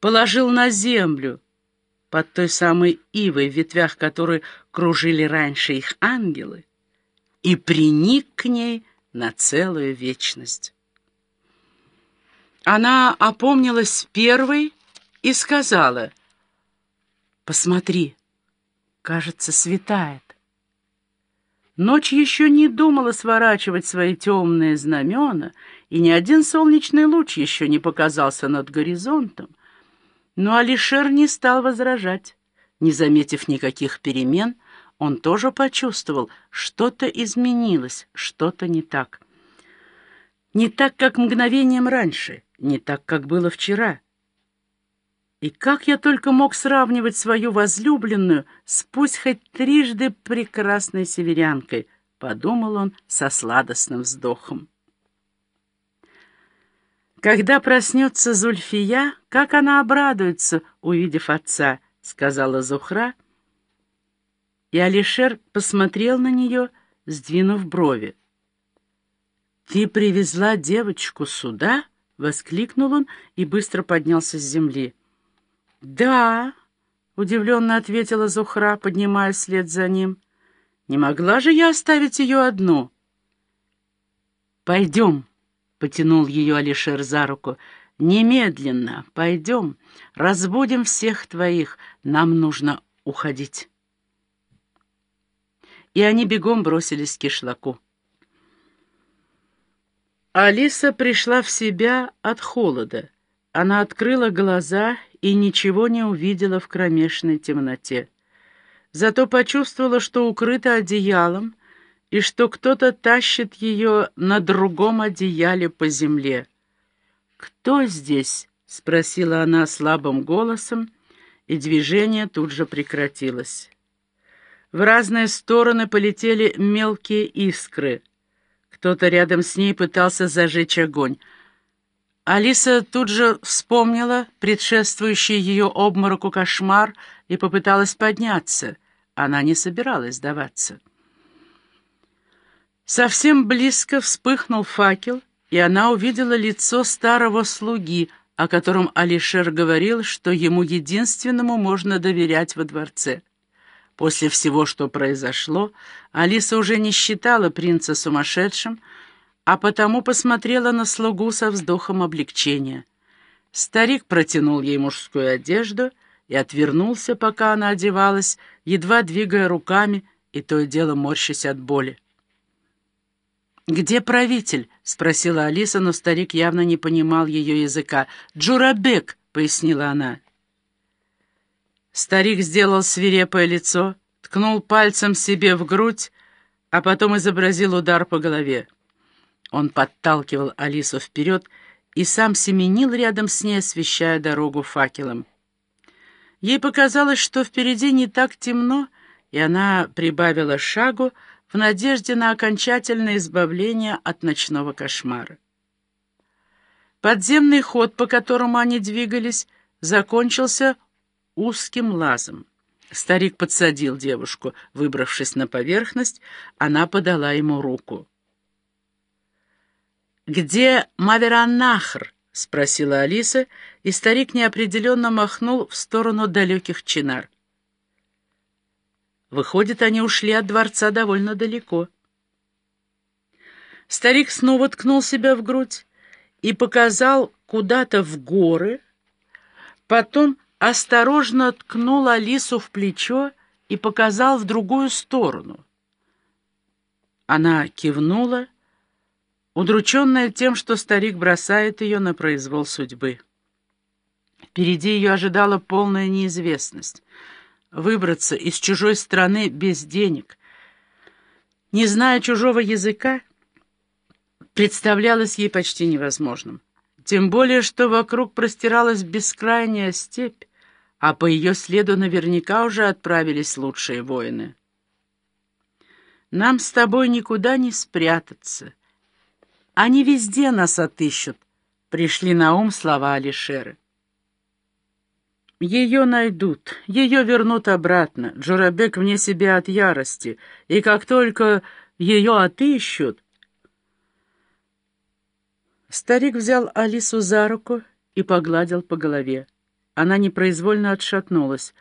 положил на землю под той самой ивой, в ветвях которой кружили раньше их ангелы, и приник к ней на целую вечность. Она опомнилась первой и сказала, «Посмотри, кажется, светает». Ночь еще не думала сворачивать свои темные знамена, и ни один солнечный луч еще не показался над горизонтом. Но Алишер не стал возражать. Не заметив никаких перемен, он тоже почувствовал, что-то изменилось, что-то не так. Не так, как мгновением раньше, не так, как было вчера. И как я только мог сравнивать свою возлюбленную с пусть хоть трижды прекрасной северянкой, подумал он со сладостным вздохом. «Когда проснется Зульфия, как она обрадуется, увидев отца», — сказала Зухра. И Алишер посмотрел на нее, сдвинув брови. «Ты привезла девочку сюда?» — воскликнул он и быстро поднялся с земли. «Да», — удивленно ответила Зухра, поднимая след за ним. «Не могла же я оставить ее одну?» «Пойдем», — потянул ее Алишер за руку. «Немедленно, пойдем, разбудим всех твоих, нам нужно уходить». И они бегом бросились к кишлаку. Алиса пришла в себя от холода. Она открыла глаза и ничего не увидела в кромешной темноте. Зато почувствовала, что укрыта одеялом, и что кто-то тащит ее на другом одеяле по земле. «Кто здесь?» — спросила она слабым голосом, и движение тут же прекратилось. В разные стороны полетели мелкие искры. Кто-то рядом с ней пытался зажечь огонь — Алиса тут же вспомнила предшествующий ее обмороку кошмар и попыталась подняться. Она не собиралась сдаваться. Совсем близко вспыхнул факел, и она увидела лицо старого слуги, о котором Алишер говорил, что ему единственному можно доверять во дворце. После всего, что произошло, Алиса уже не считала принца сумасшедшим, а потому посмотрела на слугу со вздохом облегчения. Старик протянул ей мужскую одежду и отвернулся, пока она одевалась, едва двигая руками и то и дело морщась от боли. «Где правитель?» — спросила Алиса, но старик явно не понимал ее языка. «Джурабек», — пояснила она. Старик сделал свирепое лицо, ткнул пальцем себе в грудь, а потом изобразил удар по голове. Он подталкивал Алису вперед и сам семенил рядом с ней, освещая дорогу факелом. Ей показалось, что впереди не так темно, и она прибавила шагу в надежде на окончательное избавление от ночного кошмара. Подземный ход, по которому они двигались, закончился узким лазом. Старик подсадил девушку. Выбравшись на поверхность, она подала ему руку. «Где Мавераннахр?» — спросила Алиса, и старик неопределенно махнул в сторону далеких чинар. Выходит, они ушли от дворца довольно далеко. Старик снова ткнул себя в грудь и показал куда-то в горы, потом осторожно ткнул Алису в плечо и показал в другую сторону. Она кивнула, удрученная тем, что старик бросает ее на произвол судьбы. Впереди ее ожидала полная неизвестность. Выбраться из чужой страны без денег, не зная чужого языка, представлялось ей почти невозможным. Тем более, что вокруг простиралась бескрайняя степь, а по ее следу наверняка уже отправились лучшие воины. «Нам с тобой никуда не спрятаться», они везде нас отыщут, пришли на ум слова Алишеры. Ее найдут, ее вернут обратно. Джурабек вне себя от ярости. И как только ее отыщут... Старик взял Алису за руку и погладил по голове. она непроизвольно отшатнулась.